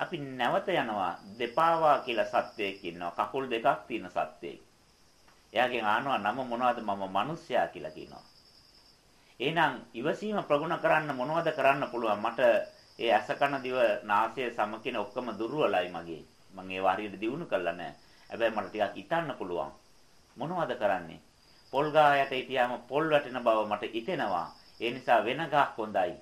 අපි නැවත යනවා දෙපාවා කියලා සත්වයෙක් ඉන්නවා. කකුල් දෙකක් තියෙන සත්වයෙක්. එයාගෙන් අහනවා නම මොනවද මම මිනිස්සයා කියලා කියනවා. එහෙනම් ඉවසීම ප්‍රගුණ කරන්න මොනවද කරන්න පුළුවන් මට ඒ ඇස කන දිව නාසය සම කියන ඔක්කොම දුර්වලයි මගේ. මම ඒව හරියට දිනු කරලා නැහැ. හැබැයි මට ටිකක් හිතන්න පුළුවන්. මොනවද කරන්නේ? පොල් ගහ යට හිටියාම පොල් වැටෙන බව මට හිතෙනවා. ඒ නිසා වෙන ගහක් හොඳයි.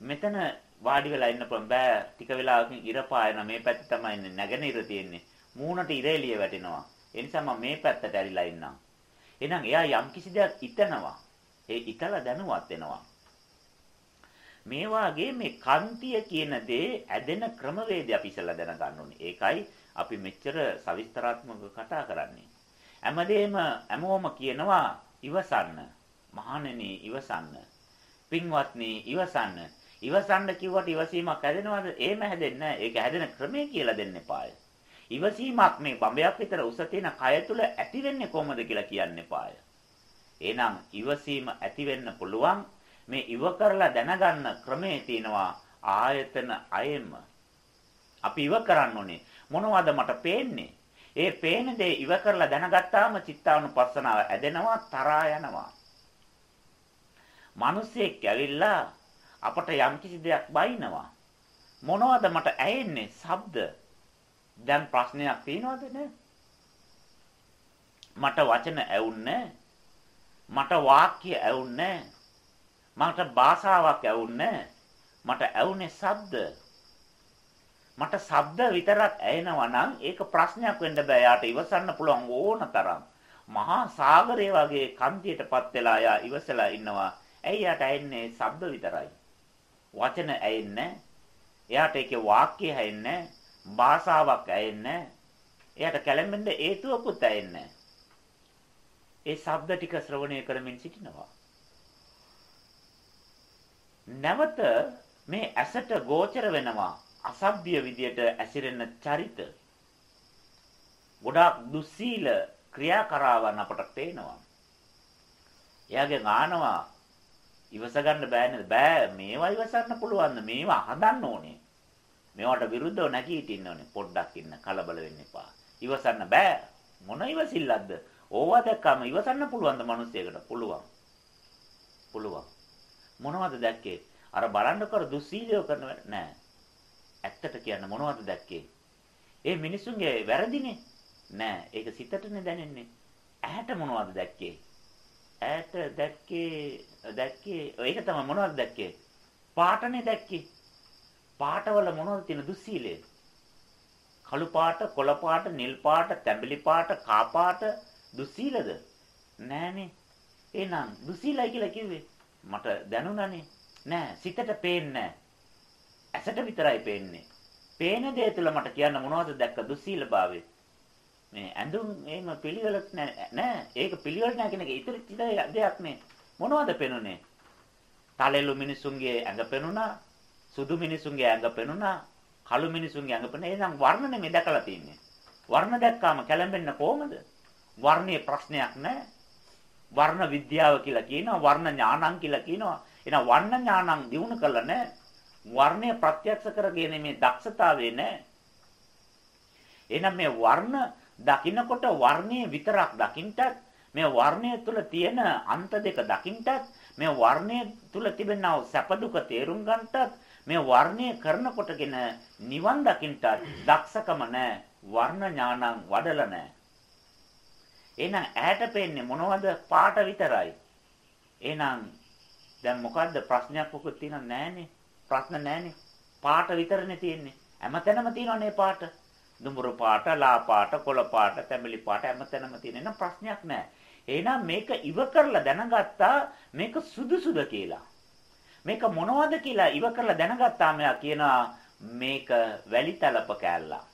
මෙතන වාඩි වෙලා ඉන්න පුළුවන් බෑ ටික වෙලාවකින් ඉර පායන මේ පැත්තේ තමයි ඉන්නේ නැගෙනහිර තියෙන්නේ. මූණට ඉර එළිය වැටෙනවා. ඒ නිසා මම මේ පැත්තට ඇරිලා ඉන්නම්. එහෙනම් එයා යම් කිසි දෙයක් හිතනවා. ඒ හිතලා දැනුවත් වෙනවා. මේ වාගේ මේ කන්තිය කියන දේ ඇදෙන ක්‍රමවේදය අපි ඉස්සලා දැනගන්න ඕනේ. ඒකයි අපි මෙච්චර සවිස්තරාත්මකව කතා කරන්නේ. හැමදේම හැමෝම කියනවා ඉවසන්න. මහණෙනි ඉවසන්න. පින්වත්නි ඉවසන්න. ඉවසන්න කිව්වට ඉවසීමක් හැදෙනවද? එහෙම හැදෙන්නේ නැහැ. ඒක හැදෙන ක්‍රමය කියලා දෙන්න එපාය. ඉවසීමක් මේ බඹයක් විතර උස තියෙන කය තුල ඇති වෙන්නේ කොහොමද කියලා කියන්න එපාය. එහෙනම් ඉවසීම ඇති වෙන්න පුළුවන් මේ ඉව කරලා දැනගන්න ක්‍රමේ තියෙනවා ආයතන අයෙම. අපි ඉව කරන්න ඕනේ. මොනවද මට පේන්නේ? ඒ පේන දේ ඉව කරලා දැනගත්තාම චිත්තානුපස්සනාව ඇදෙනවා තරහා යනවා. මිනිස්සෙක් ඇවිල්ලා අපට යම්කිසි දෙයක් බයිනවා. මොනවද මට ඇහෙන්නේ? ශබ්ද. දැන් ප්‍රශ්නයක් තියෙනවද නේ? මට වචන ඇවුන්නේ මට වාක්‍ය ඇවුන්නේ මට භාෂාවක් ඇවුන්නේ මට ඇවුනේ ශබ්ද මට ශබ්ද විතරක් ඇහෙනවා නම් ඒක ප්‍රශ්නයක් වෙන්න බෑ යාට ඉවසන්න පුළුවන් ඕන තරම් මහා සාගරය වගේ කන්තියටපත් වෙලා යා ඉවසලා ඉන්නවා ඇයි යාට ඇහෙන්නේ ශබ්ද විතරයි වචන ඇහෙන්නේ එයාට ඒකේ වාක්‍ය ඇහෙන්නේ භාෂාවක් ඇහෙන්නේ එයාට කැළඹෙන්න හේතුවකුත් ඇහෙන්නේ ඒ ශබ්ද ටික ශ්‍රවණය කරමින් සිටිනවා. නැවත මේ ඇසට ගෝචර වෙනවා අසභ්‍ය විදියට ඇසිරෙන චරිත. ගොඩාක් දුස්සීල ක්‍රියාකරාවන් අපට පේනවා. එයාගෙන් ආනවා ඉවස ගන්න බෑනේ බෑ මේවා ඉවසන්න පුළුවන් මේවා හදන්න ඕනේ. මේවට විරුද්ධව නැගී හිටින්න ඕනේ. පොඩ්ඩක් ඉන්න කලබල වෙන්න එපා. ඉවසන්න බෑ. මොන ඉවසිල්ලක්ද? ඕවා දැක්කම ඉවසන්න පුළුවන්ද මිනිස්සෙකුට? පුළුවන්. පුළුවන්. මොනවද දැක්කේ? අර බලන්න කර දුස්සීලියෝ කරන නෑ. ඇත්තට කියන්න මොනවද දැක්කේ? ඒ මිනිසුන්ගේ වැරදිනේ. නෑ, ඒක සිතටනේ දැනෙන්නේ. ඇහැට මොනවද දැක්කේ? ඇහැට දැක්කේ දැක්කේ ඒක තමයි මොනවද දැක්කේ? පාටනේ දැක්කේ. පාටවල මොනවද තියෙන දුස්සීලේ? කළු පාට, කොළ පාට, නිල් පාට, තැඹිලි පාට, කා පාට දුස්සීලද? නෑනේ. එහෙනම් දුස්සීලයි කියලා කිව්වේ. මට දැනුණානේ. නෑ සිතට පේන්නේ ඇසට විතරයි පේන්නේ. පේන දේ තුළ මට කියන්න මොනවද දැක්ක දුස්සීලභාවය. මේ ඇඳුම් එහෙම පිළිවෙලක් නෑ නෑ ඒක පිළිවෙල නෑ කියන එක ඉතිරි දෙයක් නේ. මොනවද පෙනුනේ? තලෙලු මිනිසුන්ගේ ඇඟ පෙනුණා, සුදු මිනිසුන්ගේ ඇඟ පෙනුණා, කළු මිනිසුන්ගේ ඇඟ පෙනුණා. එහෙනම් වර්ණ නෙමෙයි දැකලා තියෙන්නේ. වර්ණ දැක්කාම කැළඹෙන්න කොහමද? වර්ණයේ ප්‍රශ්නයක් නෑ. වර්ණ විද්‍යාව කියලා කියනවා, වර්ණ ඥානං කියලා කියනවා. එහෙනම් වර්ණ ඥානං දිනු කළ නැහැ. වර්ණය ප්‍රත්‍යක්ෂ කරගෙන මේ දක්ෂතාවේ නැහැ. එහෙනම් මේ වර්ණ දකින්නකොට වර්ණයේ විතරක් දකින්නටත් මේ වර්ණය තුල තියෙන අන්ත දෙක දකින්නටත් මේ වර්ණය තුල තිබෙනා සැප දුක තේරුම් ගන්නටත් මේ වර්ණය කරනකොටගෙන නිවන් දකින්නටත් දක්ෂකම නැහැ. වර්ණ ඥානං වඩලා නැහැ. එහෙනම් ඇහැට පේන්නේ මොනවද? පාට විතරයි. එහෙනම් දැන් මොකද්ද ප්‍රශ්නයක් මොකද තියෙනව නැහනේ. ප්‍රශ්න නැහනේ. පාට විතරනේ තියෙන්නේ. හැමතැනම තියෙනවනේ පාට. දුඹුරු පාට, ලා පාට, කොළ පාට, තැඹිලි පාට හැමතැනම තියෙන. එහෙනම් ප්‍රශ්නයක් නැහැ. එහෙනම් මේක ඉව කරලා දැනගත්තා මේක සුදුසුද කියලා. මේක මොනවද කියලා ඉව කරලා දැනගත්තා මෙයා කියනවා මේක වැලිතලප කෑල්ලක්.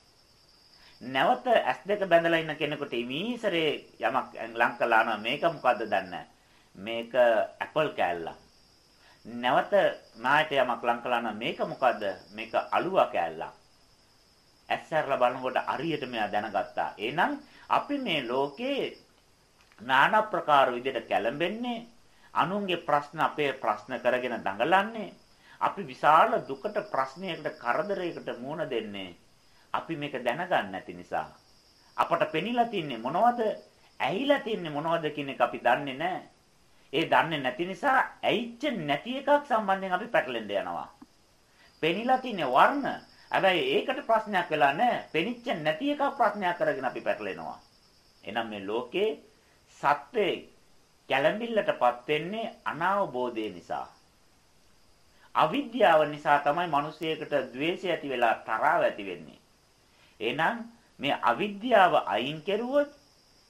නැවත S2 බැඳලා ඉන්න කෙනෙකුට ඉමීසරේ යමක් ලං කළා නම් මේක මොකද්ද දන්නේ මේක ඇපල් කෑල්ලක්. නැවත නායට යමක් ලං කළා නම් මේක මොකද්ද? මේක අලුවා කෑල්ලක්. ඇස්සරලා බලනකොට හරියට මෙයා දැනගත්තා. එහෙනම් අපි මේ ලෝකේ নানা ප්‍රකාර විදිහට කැළඹෙන්නේ අනුන්ගේ ප්‍රශ්න අපේ ප්‍රශ්න කරගෙන දඟලන්නේ අපි විශාල දුකට ප්‍රශ්නයකට කරදරයකට මුහුණ දෙන්නේ අපි මේක දැනගන්න නැති නිසා. අපට පෙනිලා තින්නේ මොනවද? ඇහිලා තින්නේ මොනවද කියන එක අපි දන්නේ නැහැ. ඒ දන්නේ නැති නිසා ඇයිච්ච නැති එකක් සම්බන්ධයෙන් අපි පැටලෙන්න යනවා. පෙනිලා තින්නේ වර්ණ. හැබැයි ඒකට ප්‍රශ්නයක් වෙලා නැහැ. පෙනිච්ච නැති එකක් ප්‍රශ්නයක් කරගෙන අපි පැටලෙනවා. එහෙනම් මේ ලෝකේ සත්‍යේ කැළඹිල්ලටපත් වෙන්නේ අනාවබෝධය නිසා. අවිද්‍යාව නිසා තමයි මිනිසියෙකුට द्वේෂය ඇති වෙලා තරහව ඇති වෙන්නේ. එහෙනම් මේ අවිද්‍යාව අයින් කෙරුවොත්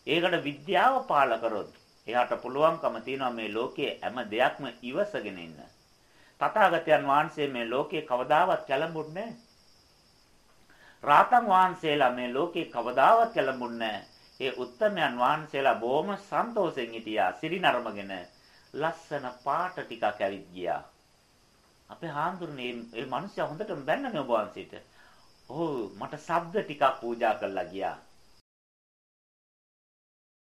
ඒකට විද්‍යාව පාල කරොත් එයාට පුළුවන්කම තියෙනවා මේ ලෝකයේ හැම දෙයක්ම ඉවසගෙන ඉන්න. තථාගතයන් වහන්සේ මේ ලෝකේ කවදාවත් කැළඹුන්නේ නැහැ. රාතන් වහන්සේලා මේ ලෝකේ කවදාවත් කැළඹුන්නේ නැහැ. ඒ උත්තමයන් වහන්සේලා බොහොම සන්තෝෂෙන් හිටියා. සිරිනරමගෙන ලස්සන පාට ටිකක් ඇවිත් ගියා. අපේ හාමුදුරනේ මේ මිනිස්සයා හොඳටම බැන්න මේ ඔබ වහන්සේට. ඔව් මට ශබ්ද ටිකක් පූජා කරලා ගියා.